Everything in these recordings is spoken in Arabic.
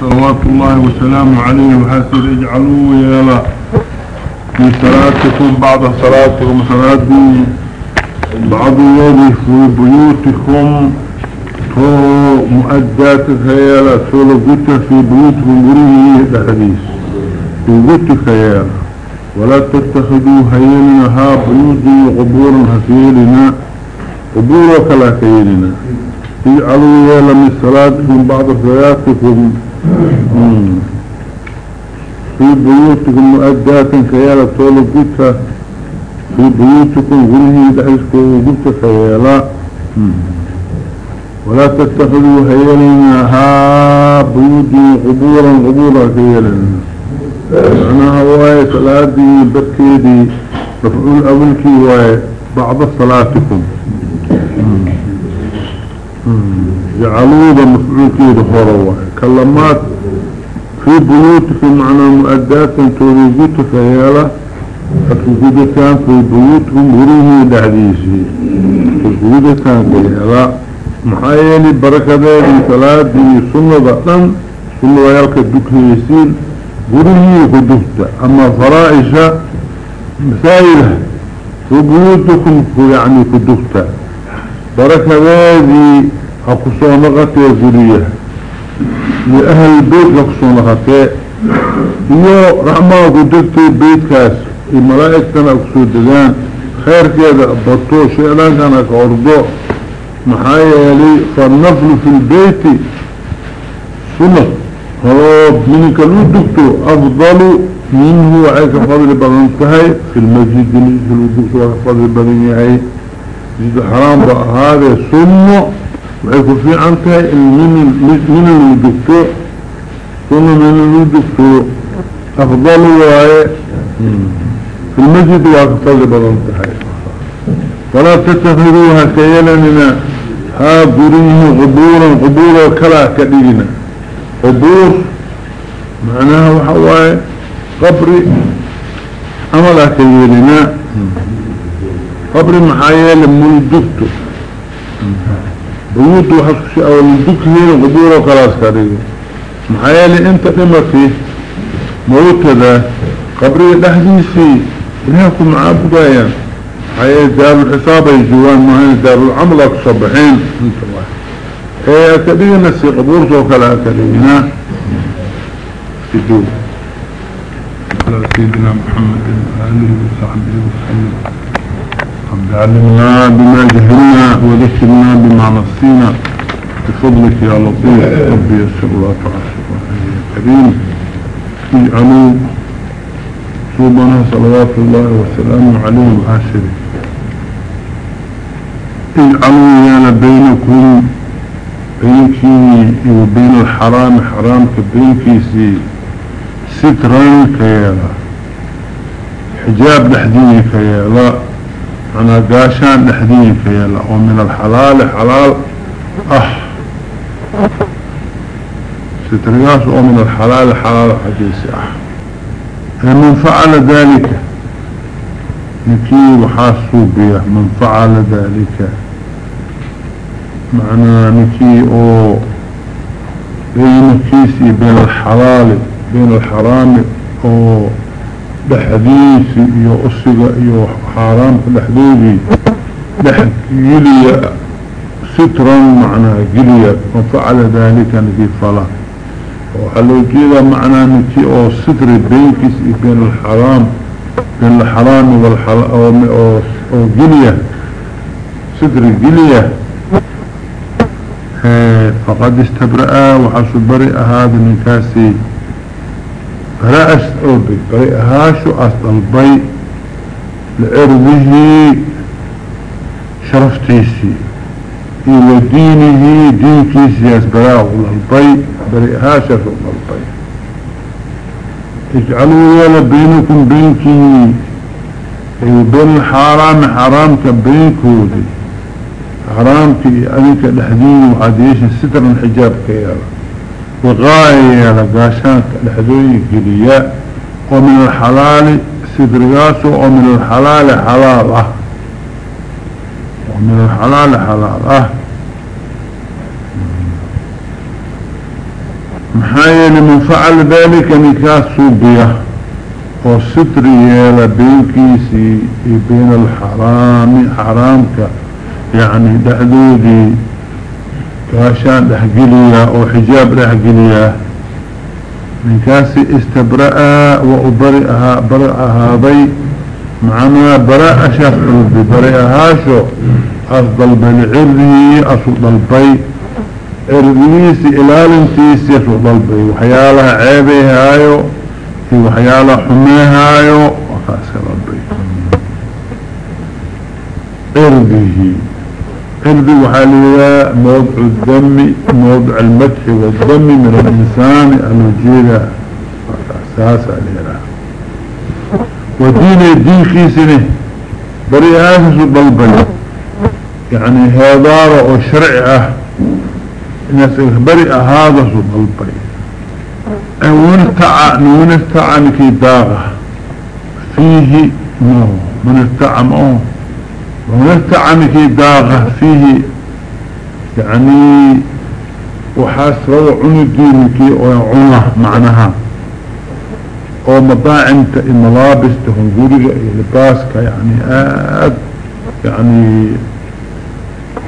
صلوات الله وسلامه عليه وحسر اجعلوا يلا في صلاتكم بعد صلاتكم صلاة بعض الذي في بيوتكم مؤدات خيالة قلت في بيوتكم قريه الحديث قلت خيالة. ولا تتخذوا هيلنا ها بيوتي قبورا هكيلنا قبورا كلا كيلنا اجعلوا يلا من صلاتكم بعد صلاتكم. في بيوتكم مؤدات خيالة سولو قلت في بيوتكم قريه دعسكم قلت خيالة ولا تتخذوا هيلنا بيوتي قبورا قبورا هيلنا معناها واي صلاتي بكيدي. مفعول أولكي واي بعض صلاتكم. جعلوا ذا مفعول كيد خوروا كلمات في بيوتكم معنى مؤدات توليجيت فهيلا فتوجدتان في بيوتكم غريه دعديسي فتوجدتان فهيلا محايلي بركة دي صلاة دي سنة ضغطان سنة ويالك الدكيسين قريه قدفت أما فرائشة مسائلة وبيوتكم يعني قدفت بركة دي أقصى نغتي قريه لأهل البيت يقصون هكا هو رحمة قدرت البيت كاس الملائك كان أقصد دان خير كذا بطو شئلا كانك عرضو محايا لي فالنفل في البيت سنف هو منك لو دكتور أفضل منه عايك فضل بغنتهي في المسجد منك لو دكتور فضل بغنتهي جد حرام بقى هذا سنف in min lu dugto sunno min lu dugto أفضل واي. في المسجد وأفضل بضنتهاي ولا تتخذوها كيلننا ها قريه غبورا غبورا كلا كدينا. غبور معناها وحواي قبري عملا كيلنا. قبري محايل ملدكتو بيوت وحسكش أول الدكهين غبورا كلا كدينا محايل انت لما فيه موتدا قبري دحديسي إلهكم عابدايا حياة دار الحساب يجوان مهين دار العمل أكصبحين انت الله إيه أكدين نسي قبور سيدو. على سيدنا محمد وآله وصحبه وسلم. قد علمنا بما جهلنا وذكرنا بما نصينا بفضلك يا لطيف. ربي يسر الله تعالى كريم اجعلوا صوبنا صلوات الله وسلامه عليه وعاشره اجعلوا يانا بينكم بينكي وبين الحرام حرام كبينكيسي سترا كيالا حجاب لحديني كيالا أنا قاشان لحديني كيالا ومن الحلال حلال. آه سترياس ومن الحلال حلال حديث من فعل ذلك. نكي وحاسو بيه من فعل ذلك. معنى نكي أو بين كيسي بين الحلال بين الحرام أو بحديث يو أسيق يو حرام بحدودي بحديلي سترا معنى قليا من فعل ذلك نكي فلا وحلو جيدا معنى نتي أو ستر بينكس بين الحرام بين الحرام والحلال أو, أو, أو جلية. ستر جلية. فقد استبرأ وحسو برئ هذا من برأس أوبي برئ هاشو اصل البي لعرضه شرفتيسي ودينه دين كيسي اسبراه البي برئها شرف البي اجعلوا يلا بينكم بينكي وبين الحرام حرام كبينكودي حرام كي أذيك الحدين وعديش ستر الحجاب كيالا وغاية يلا قاشان الحدوي قلياء ومن الحلال سدرياسو ومن الحلال حلال آه ومن الحلال حلال آه محايا لمن فعل ذلك نكاس صوبية وستر يالا بين الحرام حرامك. يعني gaashaan dhexgeliyaa oo xijaab dhexgeliyaa ninkaasi istabra'a waa u bari ahaa bari ahaaday. Macnaa bara'a shaas dalbi bari ahaasho. As dalbay licirdihi asu dalbay. Cirdigiisi ilaalintiisi asu dalbay. Waxyaalaha ceebeyhaayo iyo waxyaalaha xumeehaayo waakaa iska dalbay. Cirdihi قلبي وحاليا موضع الدم موضع المدح والدم من الإنسان الوجيدة أساس عليها ودين الدين خيسنه بري آسس البلبل يعني هذا وشرعه الناس بري هذا البلبل ونستعى ونستعى نكي داغة. فيه نو من استعى ونستعنك داغة فيه يعني وحاسروا عندينك وعنه معناها. أو مطاعم الملابس تهنقولي لباسك يعني آد يعني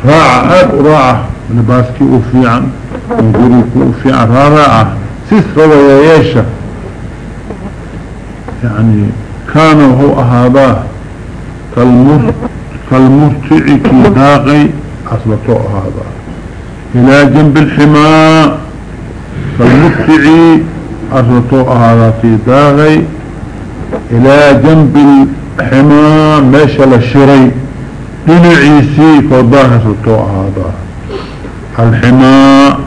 راعة آد راعة لباسك وفيعا هنقولي وفيعا راعة. سيسروا ويايشة يعني كان هو هذا كالمرد كالمرتع كي داغي أصبطوا هذا. إلى جنب الحماء كالمرتع أصبطوا هذا في داغي. إلى جنب الحماء ماشى الشري عيسي فضاه أصبطوا هذا. الحماء.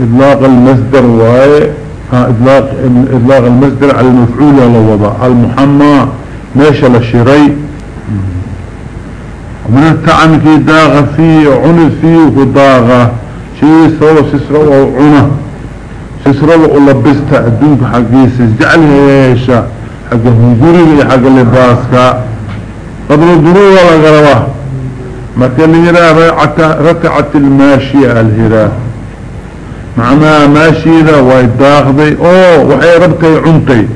إطلاق المصدر واي. إطلاق, إطلاق المصدر على المفعول على وضع المحمى. ماشى الشري من التعن كي داغ فيه عنف فيه وكداغ شيء سوى سسرة وعنه سسرة ولبست الدنك حقيس جعلها يشا حق هنجوري حق اللباسك قبل ولا قربه ما كان يرى ركعة الماشية الهراء معناها ماشي ذا ويداغ ذي أوه وحي ربكي عنتي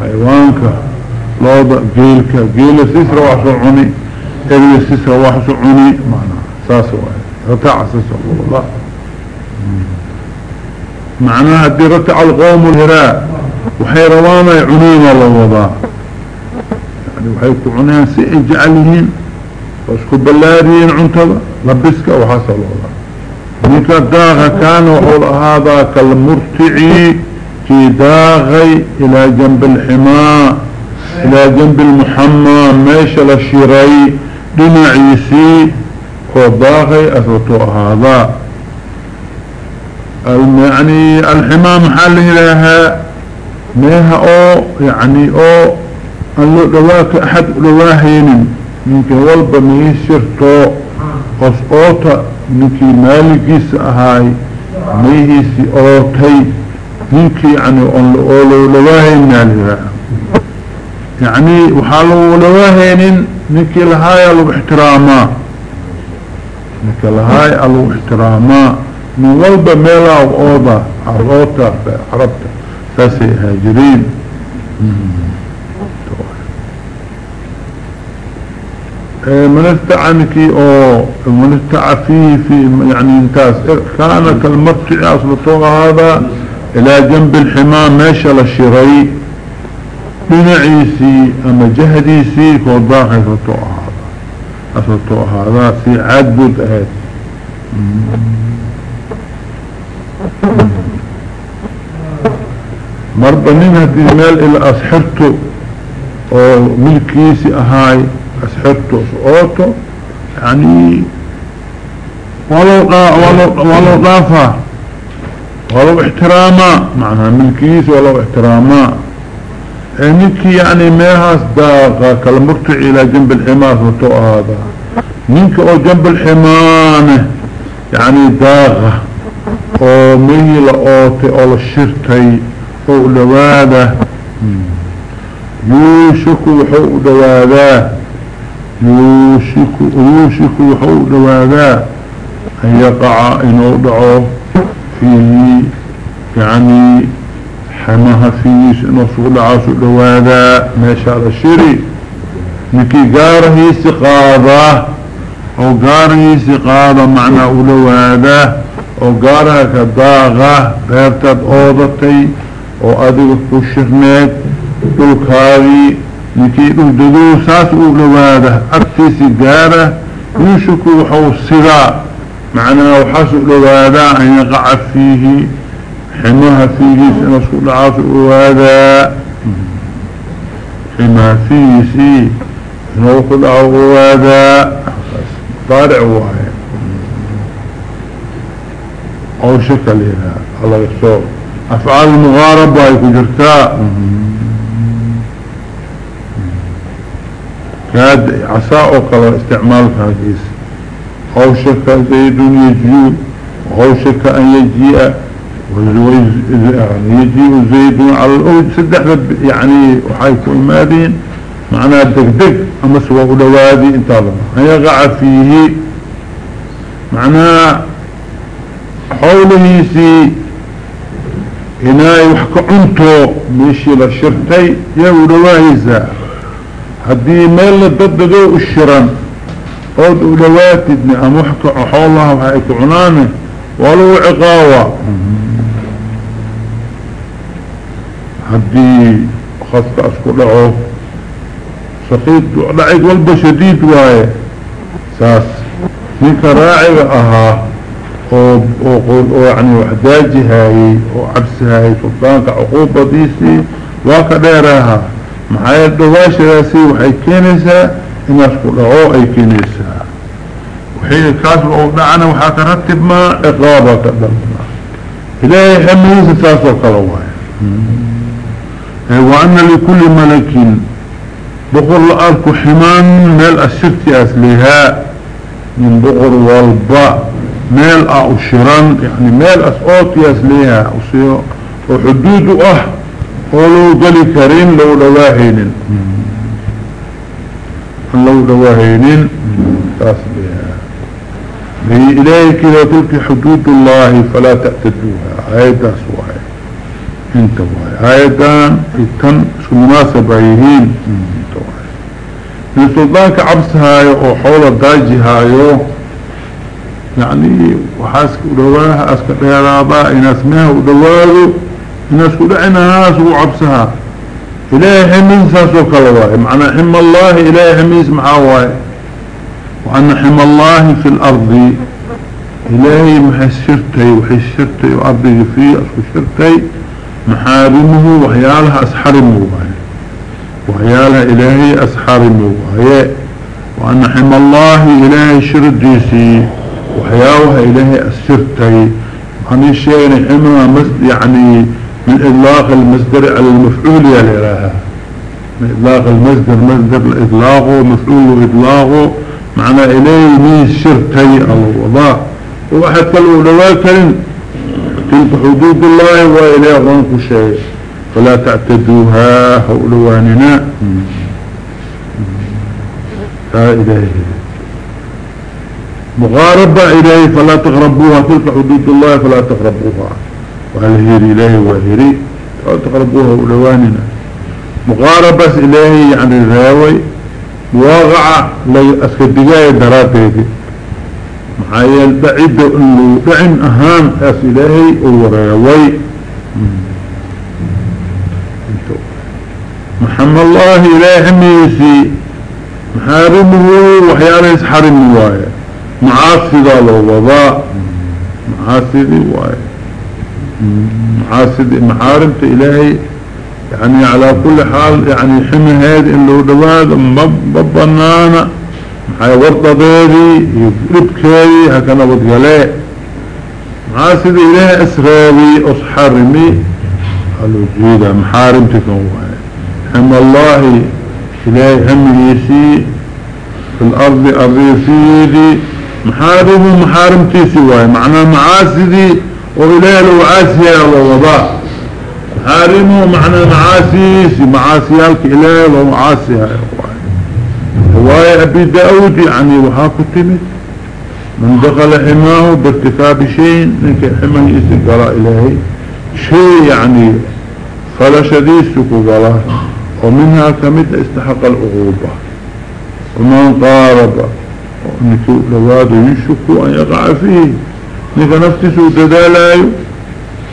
حيوانك. لوضع جيلك جيل سسرة وحصر عني إذا سيسا وحسو عني معنى ساسو رتع ساسو الله معناها دي رتع القوم الهراء. وحيروانا يعنين الله وضع يعني وحيكو عنين سيجعلهين واسكو بلاريين عنتبا لبسك وحسن الله نيكا داغا كان وحول هذا كالمرتعي في داغي إلى جنب الحماء. إلى جنب المحمى ماشى للشري دنعيسي كوضاغي أثبتوا هذا. يعني الحمام حال لها ميها أو يعني أو اللو دواك أحد لواهين منك والبا ميسرتو قصوطة منك مالكيس اهاي ميهيسي أوتي. منك يعني اولو لواهين مالها يعني وحالو لواهين نكي لهاي ألو احتراما. نكي لهاي ألو احتراما. من غلبة ميلا وقوضة عروتا عربتا ساسي هاجرين. إيه، من استعنكي أو من استعفيه في يعني انتاس كان كالمرتع أصل هذا إلى جنب الحمام ماشى للشري دنعيسي أما جهديسي كوضاحي فتوها أفتوها هذا في عدد أهد. مرضى من هذه المال إلى اسحرته أو ملكيسي أهاي اسحرته سعوته يعني ولو ولو ولو ضافة ولو احتراما. معنى ملكيسي ولو احتراما. نك يعني ميهاس داغا كالمرتع إلى جنب الحماس وتو هذا أو جنب الحمانة يعني داغا. أو ميه لأوتي أو لشرتي أو لواده يوشك وحو دواده يوشك, يوشك وحو دواده أن يقع إنو دعو. فيه يعني حماها فيه إنه سؤال عاسو دوادا ماشا الشري نكي قارة استقاضة أو قارة استقاضة معنى اولواده أو قارة كداغة بيرتد أوضتي. أو ادق كشرنيت دولكاوي نكي دول ددو ساس اولواده اكتسي قارة. يوشكو وحو الصغاء معنى وحسو لواده ان يقع فيه. حماها فيه سنسكو العاصر وهذا. حماها فيه سي سنسكو العاصر وهذا. طارع واحد. أو شكل هنا الله يصور أفعال المغاربة يكون جرتاء كاد عصاء وقال استعمال كهديس أو شك زيد يجيو أو شك أن يجيء يعني يجيء زيد على الأول سدح يعني وحيكون مادين معناه دقدق أما سوى أولوادي انت الله. يقع فيه معناه حوله سي هنا يحكى عنتو ميشي لشرتي يا أولواهيزا هدي ميل لدددو الشران قد أولواتي ابن أمحكى حولها وحيكو عنانه ولو عقاوة. هدي خاصة اسكو لعو سقيد لعيد والبا شديد واي. ساس. نيك راعي أها أو يعني وحداجي هاي وعبس هاي سلطانك عقوبة ديسي واكا ديرها محايا الدواشة راسي وحي كينيسا. إن اسكو لعو أي كينيسا. وحين كاسو أو دعنا وحاك رتب ما اقابة كدلنا إلهي حميز ساسو كالواي وأن لكل ملك بقر الأرك حمان ميل الشرط أسلها من بقر والباء ميل أشران يعني ميل أسعوط أسلها وحدود أه ولو قلي كريم لو لواهين. لو لواهين به إليك تلك حدود الله فلا تعتدوها هذا سواء انت واي هايدان التن شو مناسبة يهين انت واي من عبس هايو أو حول داجي هايو يعني وحاسك ودواها اسك ديرابا ان اسمها ودوادو ان اسك دعناها سو عبسها إلهي حمين ساسو كالواي معنى حم الله إلهي حميس معاواي وأن حم الله في الأرض. إلهي محسرتي وحسرتي وأرضي فيه أسكو شرتي محارمه وحيالها أسحرمه. وحيالها إلهي أسحرمه. وأن حم الله إلهي شرديسي وحيالها إلهي أسرتي عن الشيء حمها يعني من إطلاق المصدر على المفعول يا لإلهها من إطلاق المصدر مصدر الإطلاق مفعول إطلاقه معنى إلهي من شرتي الله وواحد قالوا لواكرين تلك حدود الله وإليه ظنك شيء. فلا تعتدوها هؤلواننا لا إلهي مغاربة إليه فلا تغربوها. تلك حدود الله فلا تغربوها. وهالهيري إلهي وهيري فلا تغربوها هؤلواننا مغاربة إلهي يعني الراوي مواقعة لأسكدقاء دراتيك. محايا البعيد انه دعن اهان اس الهي وراوي محمد الله الهي ميسي محارمه وحياله يسحرم وايه معاصد الوضاء معاصد وايه معاصد محارمة إلهي. يعني على كل حال يعني حمي هذه اللي دواد مبنانا هاي ورطبيدي يبكي هكذا بدقلي عاسد إله أسرابي أصحرمي قالوا جيدا محارمتكم حم الله إله هم يسي. في الأرض الريفيدي محارم محارمتي سواي معنى معاسدي وإله لو عاسيا ووضاء محارمه معنى معاسيسي معاسيالك إله لو عاسيا رواية أبي داود يعني وحاكو تمت من دخل حماه بارتكاب شيء منك حماه يسقل إلهي. شيء يعني فلا شديد سكو ومنها كمد استحق الأغوبة ومن قارب نكو لواد يشكو أن يقع فيه. نكا نفتس وددالايو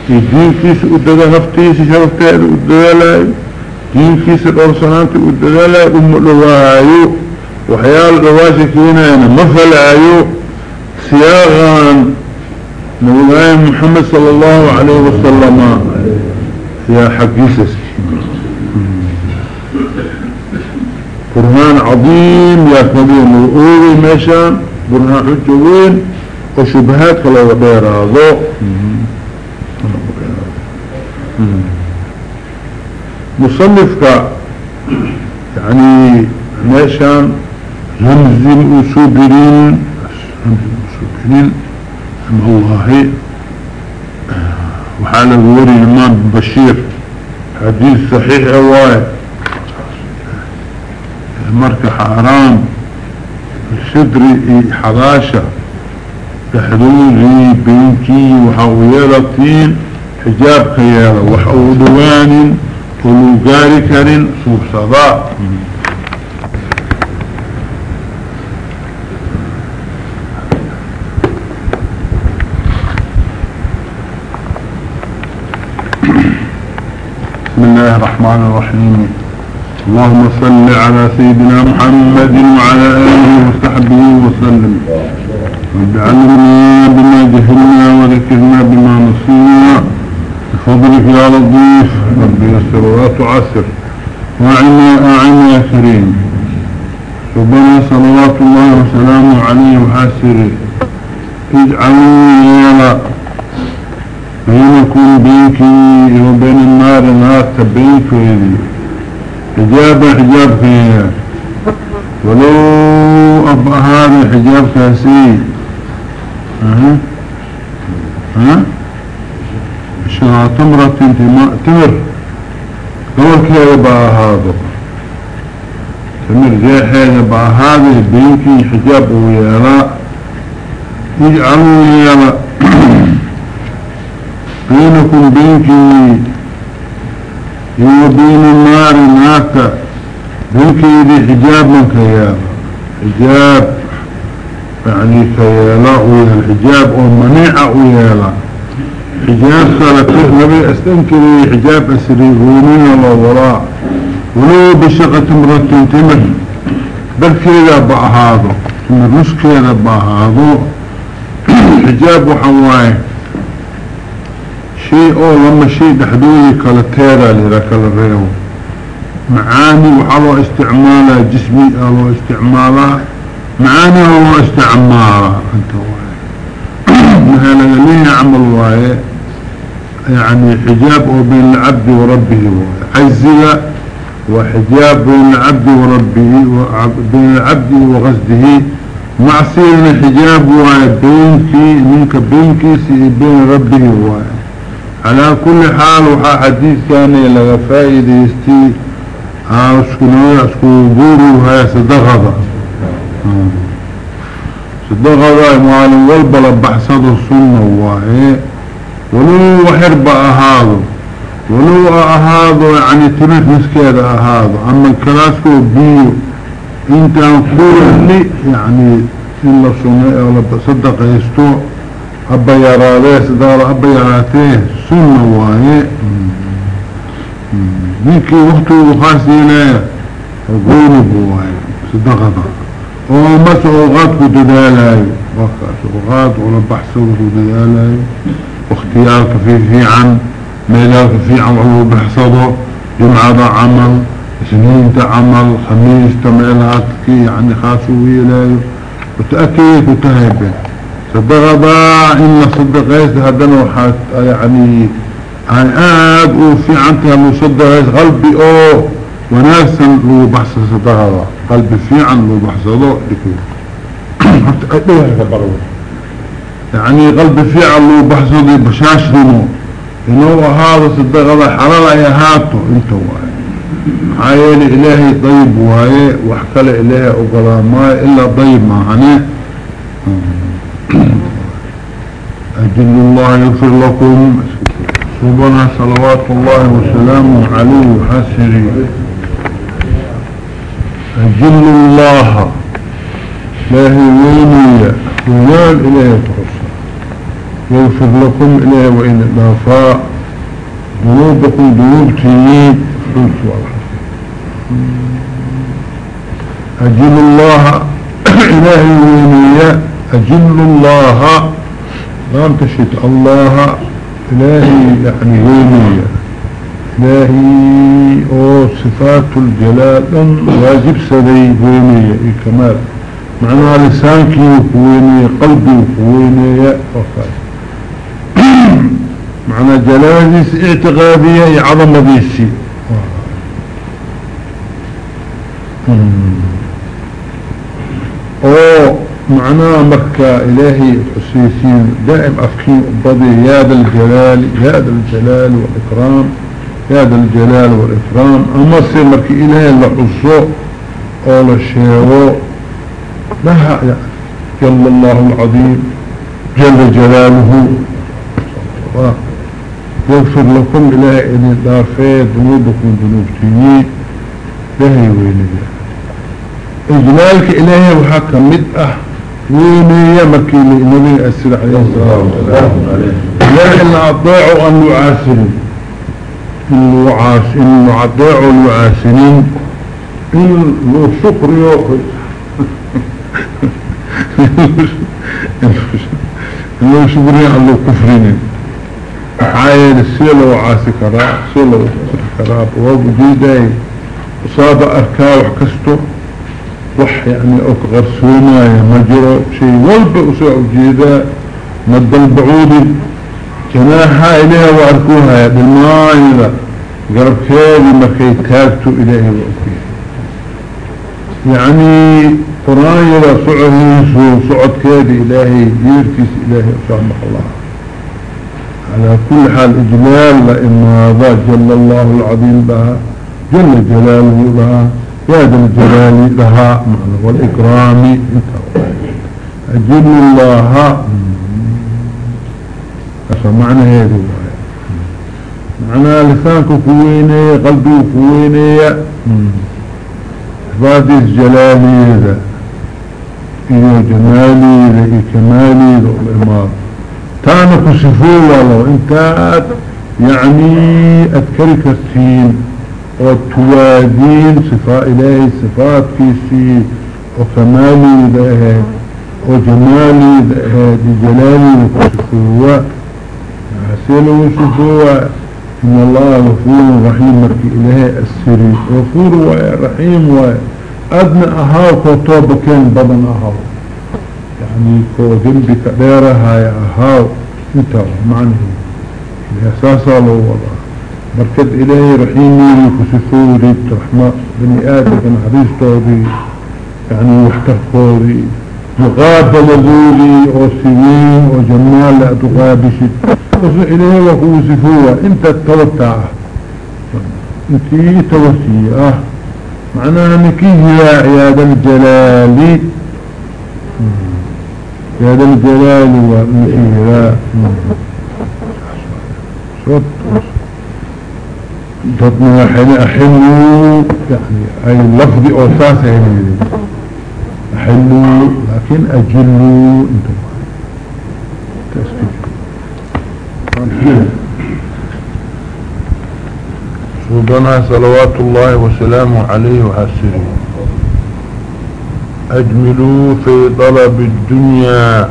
دين كيس وددا نفتيس شرفتها وددالايو دين كيس الأرسانات وددالايو أم لواهايو وحيال رواشكينا مثلايو سياغا نبي محمد صلى الله عليه وسلم يا حقيسس. برهان عظيم يا كبير نقولي ماشان برهان حجوين وشبهات كلا ودير هذا مصنفك يعني ماشان رمز الأسوبرين رمز الأسوبرين أما الله. وحال الوري الإمام بشير حديث صحيح أواي مركة حرام. الشدري حراشة تحضوري بينكي وحويلتين حجاب خيالة وحودوان ولوغاري كارين صوف صداء بسم الله الرحمن الرحيم. اللهم صل على سيدنا محمد وعلى آله وصحبه وسلم. علمنا بما جهلنا وذكرنا بما نصينا. بفضلك يا لطيف رب يسر ولا تعسر. وعنا أعنا يا كريم. ربنا صلوات الله وسلامه عليه وحاسره اجعلوا يا بينكم بينك وبين النار نار تبينك ويدي حجاب حجاب فيها. ولو أبقى هذا حجاب كاسي ها ها تمرة تمر قول كيه بقى هذا تمر جاحي بقى هذا بينك حجاب ويالا يجعلوا يالا بينكم بينك وبين النار ناك بينك يدي حجاب من كيالا حجاب يعني كيالا ويا الحجاب ومنيعة ويالا حجاب سالكه نبي أستنكري حجاب أسري غونين وراء. ولو بشقة مرة تمر بل كذا تمر مش كذا هذا. حجاب وحواي شيء أو لما شيء دحدوه كلا تيرا لذا كلا ريو معاني وحلو استعمالها جسمي أو استعمالها معاني هو استعمالها انت واي. مهلا ليه عمل واي. يعني حجاب بين العبد وربه عزلة وحجاب بين العبد وربه بين العبد وغزده. معصير الحجاب واي بينك منك بينك بين ربه واي على كل حال وحا حديث كان لغا فائدة يستي اسكنوية اسكو قولوا هاي صدقة صدقة معالم والبلا بحصد السنة وهي ولو وحرب أهاضو ولو أهاضو يعني تمت مسكير أهاضو أما الكلاسكو بيو إنت كل يعني إلا سنة ولا صدق يستو أبا يراليه صدقة أبا يراتيه سنة واهي نيكي وقته خاصينا قولي بواهي صدقة ومس اوغاد كددالاي وقت اوغاد ولا بحثه كددالاي واختيارك فيه في عن ميلارك في عن وهو بحثه جمعة عمل سنين عمل خميس تميلاتك يعني خاصه ويلاي وتأكيد وتهيبه صدقة إن صدقيت هدنا وحات يعني هاي آد وفي عنتها مصدقيت قلبي اوه وناسا لو بحث صدقة قلبي في عن لو بحث ضوء يعني قلبي في عن لو بحث ضوء بشاش ذنو إنه هذا صدقة حلال هاتو انت واي. هاي إلهي طيب وهاي وحكال إلهي أقلا ما إلا طيب معانيه أجل الله يغفر لكم. سبحانه صلوات الله وسلامه عليه وحسره. أجل الله. لا ويني ويال إليه تخصى يغفر لكم إليه وإن الضافاء ذنوبكم ذنوبتين أجل الله. إلهي ويني أجل الله. لم تشهد الله. إلهي يعني ويني إلهي أو صفات الجلال. واجب سدي ويني كمال معنى لسانك ويني قلبي ويني وفاي معنى جلاليس اعتقادية عظم ديسي أو معناه مركا إلهي حسيسين دائم افكين بضي يا ذا الجلال يا ذا الجلال والإكرام يا ذا الجلال والإكرام. أما سي مركي إلهي لحصو أو لشيغو لها يعني جل الله العظيم جل جلاله. يغفر لكم إلهي إن دافع ذنوبكم ذنوبتين لهي ويني إجلالك إلهي وحكا مدأة ويني مركي لإنبي أسر عليه الصلاة والسلام لا إلا أطيعوا أن يعاسرين إن عاس إن أطيعوا العاسرين إن لو شكر يوخي إن لو شكر يوخي كفرين عايل السيلة وعاسي كراء سيلة وعاسي كراء ووجودي وصاب أركا وحكستو وح يعني أوك غرسونا مجرى شيء والب أسوء جيدا مد البعود جناحها إليها وأركوها بالماء قرب كيدي مكي تاكتو إليه وأكيه يعني قرآن يلا سعه سعد كيدي إلهي ديرتيس إلهي أسامح الله. على كل حال إجلال لإما هذا جل الله العظيم بها جل جلاله لها يا ذا الجلال لها والإكرام أجل الله. معنى هذا معنى لسانك كويني قلبي كويني إثبات الجلالي ذا. إيه جمالي ذا كمالي ذا الإمام تانا كسفوه والله انت يعني اذكري كرتين وتوادين صفاء الهي صفات كيسي وكمالي ذهب وجمالي ذهب جلالي كسفوه حسينه وشفوه إن الله غفور رحيم مركي إلهي السري غفور ورحيم وأدنى أهاو كوتوب كان بدن أهاو. يعني كو ذنبك ديرها يا أهاو. انت معنه الأساس الله وضع مركز إلهي رحيمي كسفوري رحمة بني آدم بن حديث طوري يعني وحكر قوري مقابل ذولي وسوين وجمال لا تقابشت وصل إليه وكو سفوة إنت التوتع انت توسية معناها أنك هي عياد الجلال. يا ذا الجلال والإله صوت ضدنا حين أحلوا يعني أي اللفظ أساس يعني. أحلوا لكن أجلوا انت سبحانه صلوات الله وسلامه عليه وحسره أجملوا في طلب الدنيا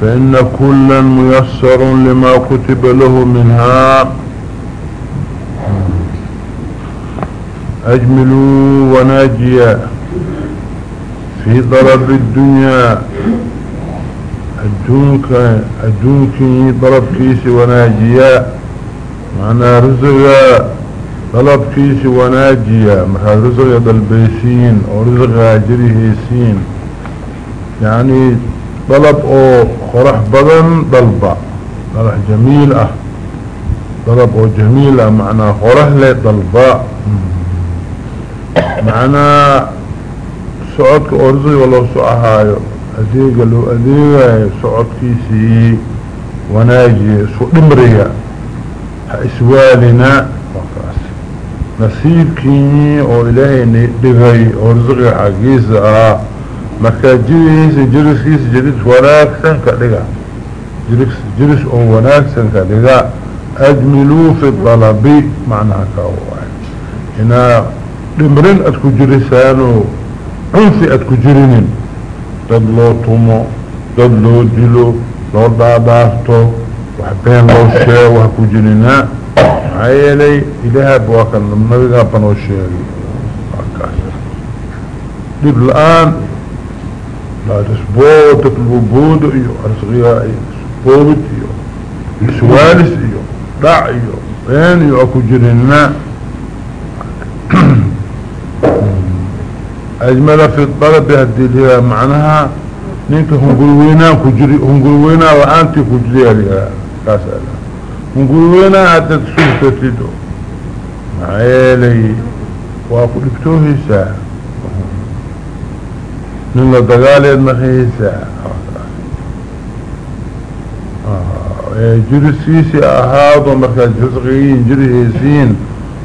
فإن كلا ميسر لما كتب له منها. أجملوا وناجيا في طلب الدنيا. الدنك الدنك طلب كيس وناجيا. معنى رزقا. طلب كيس وناجيا مرها رزق دلبيسين أو رزق هاجريهيسين يعني طلب أو خرح بدن ضلبة طلب جميل آه طلب أو جميل آه معنى خرح لي ضلبة معنى سعودك أو رزق ولو سعهايو اديق لو اديق سعود كيسي وناجي سو دمريا اسوالنا نصيبكي أو الهي ندغي أو رزقي oo wanaagsan ka dhiga ajmiluu fi dalabi macnaha ka waay inaa dhimrin ad ku jirisaano cunfi ad ku jirinin dad loo tumo dad loo dilo loo dhaadhaafto wax been loo sheego wax ku jirinaa maxaa yeelay banoo sheegay waa kaas dhib la-aan لا تسبوت الوجود إيو ارسغيا إيو سبوت إيو سوالس إيو دع إيو بين إيو أكو جرنا أجمل في الطلب هدي لها معناها نينك هم قلوينا كجري هم قلوينا وانت كجري لها كاسالا هم قلوينا حتى تسوف تسيدو. معيلي واكو لبتوهي ساعة. من دقالي نخيسة جرسيسي اهاضو مركز جزغيين جرهيسين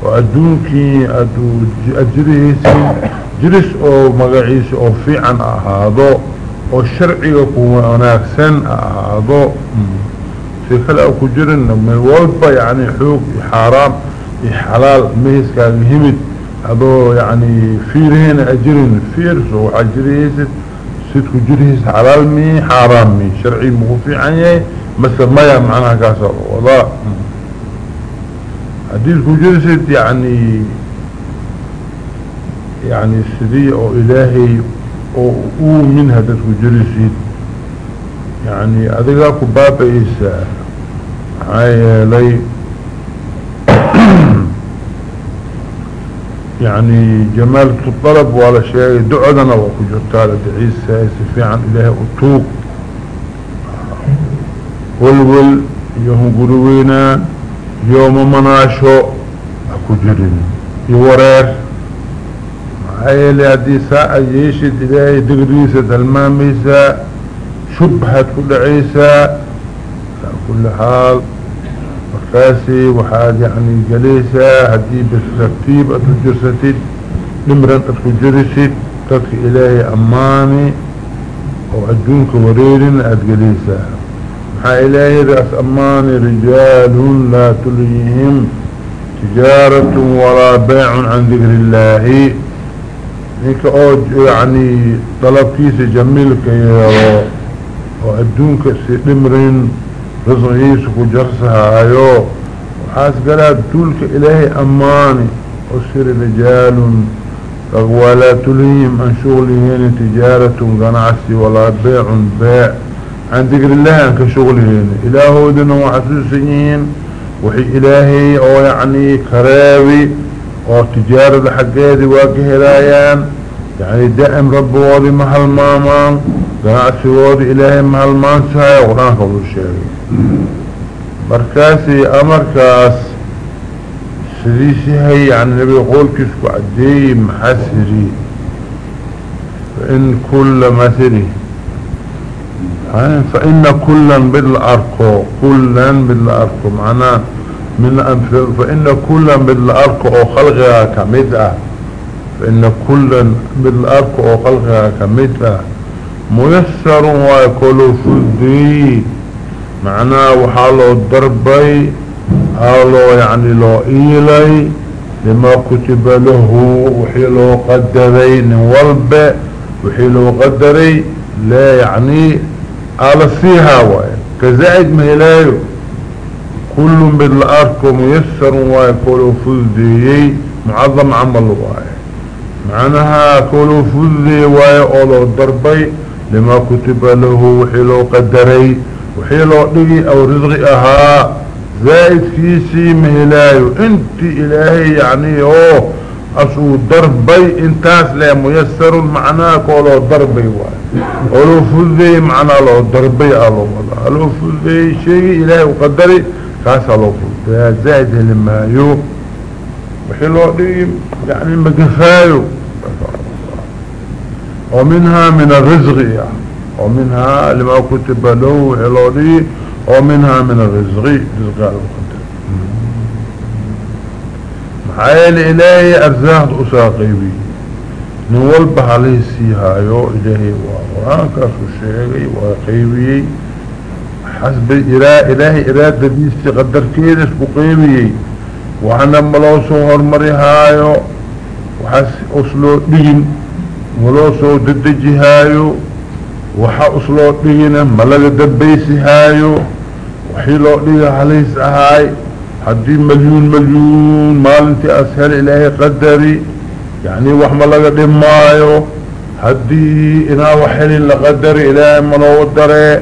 وأدونكي أدو أجرهيسين جرس أو مقعيس أو فيعا اهاضو أو شرعي أو اناكسن اهاضو في خلق كجرن من والبا يعني حوق حرام حلال مهس كان همد هذا يعني فيرهن أجرين فيرس وعجريس سيدكو جريس حلال مي حرام مي. شرعي مغفي عني مثل ما معناها كاسر وضع حديثكو جريس يعني يعني سدي أو إلهي أو أو من هدتكو جريس يعني اذيقاكو بابا إيسا. هاي لي. يعني جمال الطلب ولا شيء دعنا وكجرتها لدعيسة سفيعا إليه أطوق. ولول يوم قروينا يوم مناشو أكجرين يورير. عيلي هدي ساعة يشد إلهي دقريسة الماميسة شبهة كل عيسى. كل حال مركاسي وحاد يعني جليسة هدي بالترتيب أتجرستي نمرا أتجرسي تدك إلهي أماني وعجونك ورير أتجليسة محا إلهي رأس أماني رجال لا تليهم تجارة ولا بيع عن ذكر الله. نيك أوج يعني طلب كيس جميلك يا وعجونك سنمرين رزقيس كجرسها ايو وحاس قلت تولك إلهي أماني أسر رجال ولا تليهم عن شغلهين تجارة قناعسي ولا بيع بيع. عن ذكر الله عن شغلهين الهو دنا وحسوسيين وحي إلهي أو يعني كراوي أو تجارة حقيدي واقهرايان يعني دائم رب وضي محل مامان قناعسي وضي الهي محل مانسها وقران قبل الشيء مركاسي امركاس سديسي هي عن النبي يقول كسكو عدي محسري فإن كل مثري فإن كلا بالأركو كلا بالأركو معناه من فإن كلا بالأركو أو خلقها كمدأة فإن كلا بالأركو أو خلقها كمدأة ميسر ويكون فدي معناه وحالو الضربي حالو يعني لو إيلي لما كتب له وحيلو قدري نولب وحيلو قدري لا يعني على فيها واي كزائد مهلايو كل بالأرك ميسر واي كل فذي معظم عمل واي معناها كل فذي واي أولو الضربي لما كتب له وحيلو قدري وحيلو دقي أو رزقي أها زائد كيسي مهلايو أنت إلهي يعني اوه أسو ضربي انتاس لا ميسر معناه كولو ضربي واي. ولو فذي معناه لو ضربي ألو ولو فذي شيء إلهي وقدري كاسا لو فذي. زائد لما وحيلو دقي يعني مقفايو. ومنها من الرزق يعني ومنها لما كتب له حلولي ومنها من الرزق رزق القدر. محايل إلهي أرزاق أساقيبي نوال بحالي سيهايو إلهي وقرآن كاسو الشيغي وقيبي حسب إله إلهي إرادة ديستي قدر كيدس بقيبي. وحنا ملوسو هرمريهايو وحس أسلو دين. ملوسو ددجيهايو وحا أسلو دين ملغ دبيسيهايو وحي لو دين حليس أهاي حدي مليون مليون مالنتي أسهل إلهي قدري يعني وحما لغا دمايو حدي إنا وحلين لقدري إلهي منودري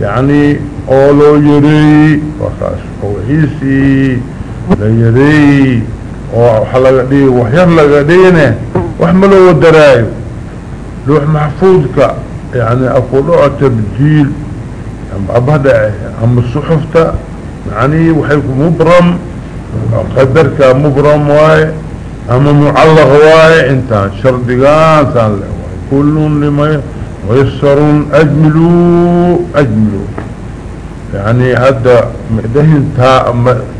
يعني أولو يري وكاس وحيسي ليري وحلقة دي وحيان لغا دينه وحملو الدرايو لوح محفوظك. يعني أقولوا تبجيل أبدا أما الصحفة يعني وحيكم مبرم. قدرك مبرم واي. أما معلق واي. انت شردقان سان كل لما ويسرون أجملوا أجملوا. يعني هذا دهن تا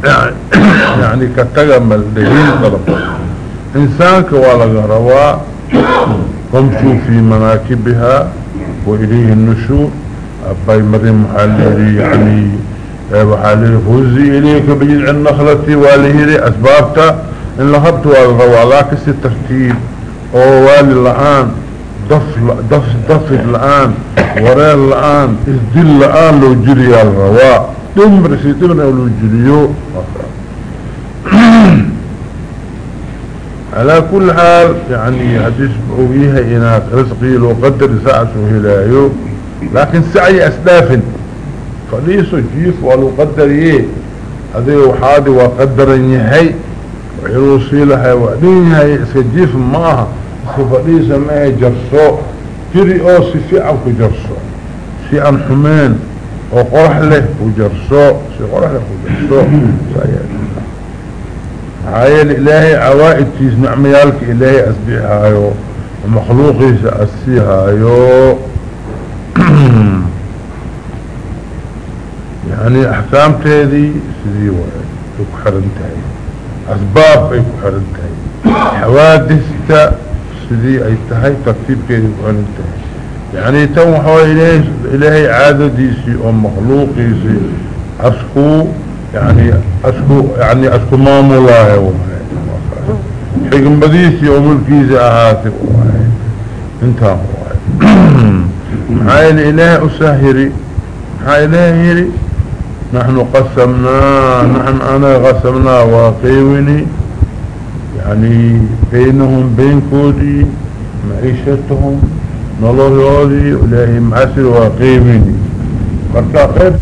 يعني كتغمل دهين طلب. إنسانك ولا روا. قمشوا في مناكبها وإليه النشور. أباي مريم محالي يعني وحالي فوزي إليك بجدع النخلة والهيري أسبابتا. إن لهبت والغوا لكن الترتيب. أو والي الآن دف دف دف الآن وريال الآن إزدل الآن لو جري الرواء. دمر سيدنا لو جريو. على كل حال يعني حديث بقويها إناك رزقي لو قدر ساعته هلايو لكن سعي أسلاف. فليسو جيف ولو قدر إيه؟ هذه وحادي وقدر يحي وحيروسي لها وعدين هاي اسكجيف معها اسكفليسة ما جرسو جري أو سفي عوك جرسو سي حمين وقرح له وجرسو. سي قرح له وجرسو. هاي الإلهي عوائد تيس نعميالك إلهي أسبيعها هايو ومخلوقي سأسيها هايو يعني أحكام تهدي سيدي وكحرنتهي أسباب أي كحرنتهي حوادث سيدي أي تهي ترتيب كيدي كحرنتهي يعني تو حوالي إلهي, عادة ديسي ومخلوقيسي أسكو يعني أسكو يعني أسكو مامولاي حكم بديسي وملكيسي أهاتي انتهى. محايا الإله أسهري. محايا إلهي نحن قسمنا نحن أنا قسمنا واقيوني يعني بينهم بين كودي معيشتهم نظر يوضي إلهي معسر واقيوني قيب